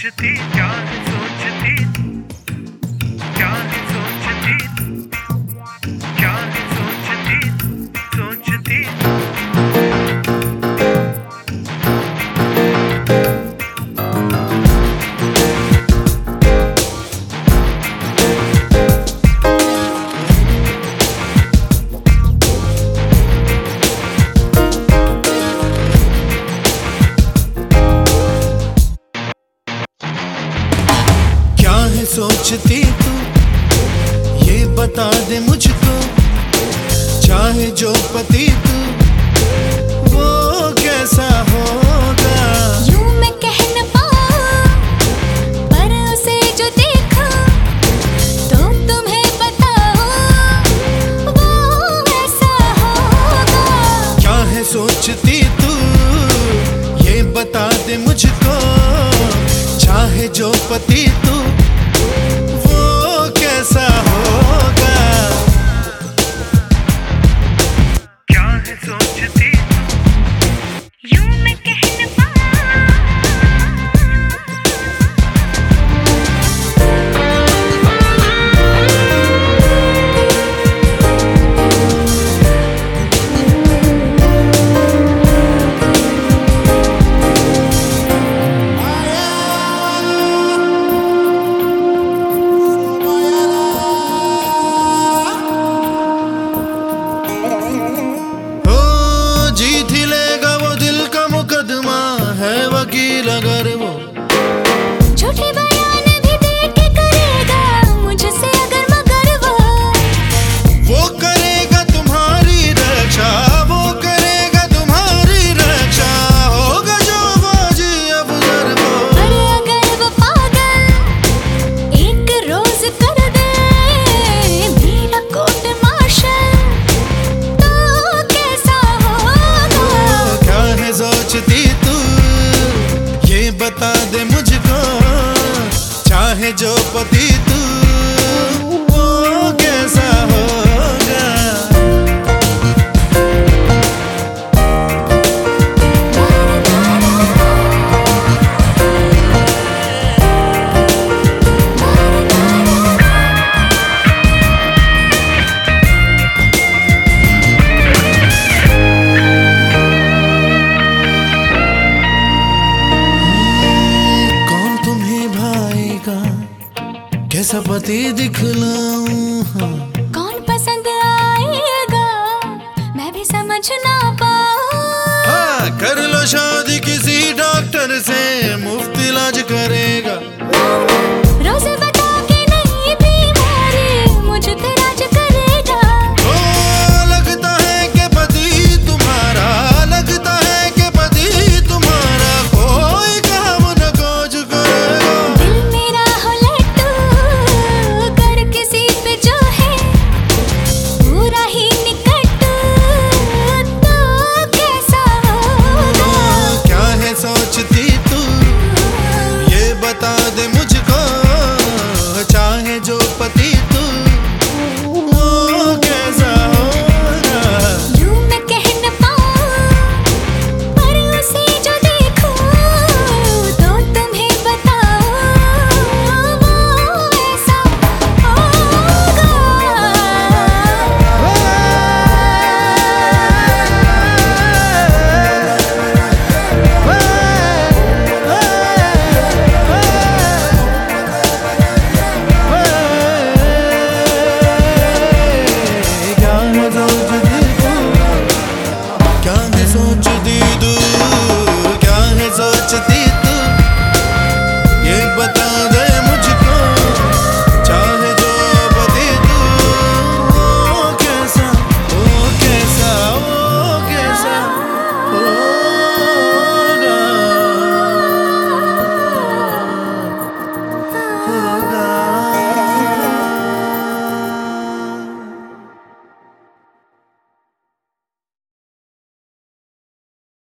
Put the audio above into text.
Chitika. सोचती तू ये बता दे मुझको चाहे जो पति तू वो कैसा होगा? तुम्हें बताओ सोचती तू ये बता दे मुझको चाहे जो पति तू वकील अगर बातें दिखलाऊं। हाँ। कौन पसंद आएगा? मैं भी समझ ना पाऊँ। हाँ, कर लो शादी किसी डॉक्टर से मुफ़्त इलाज करेगा। रोज़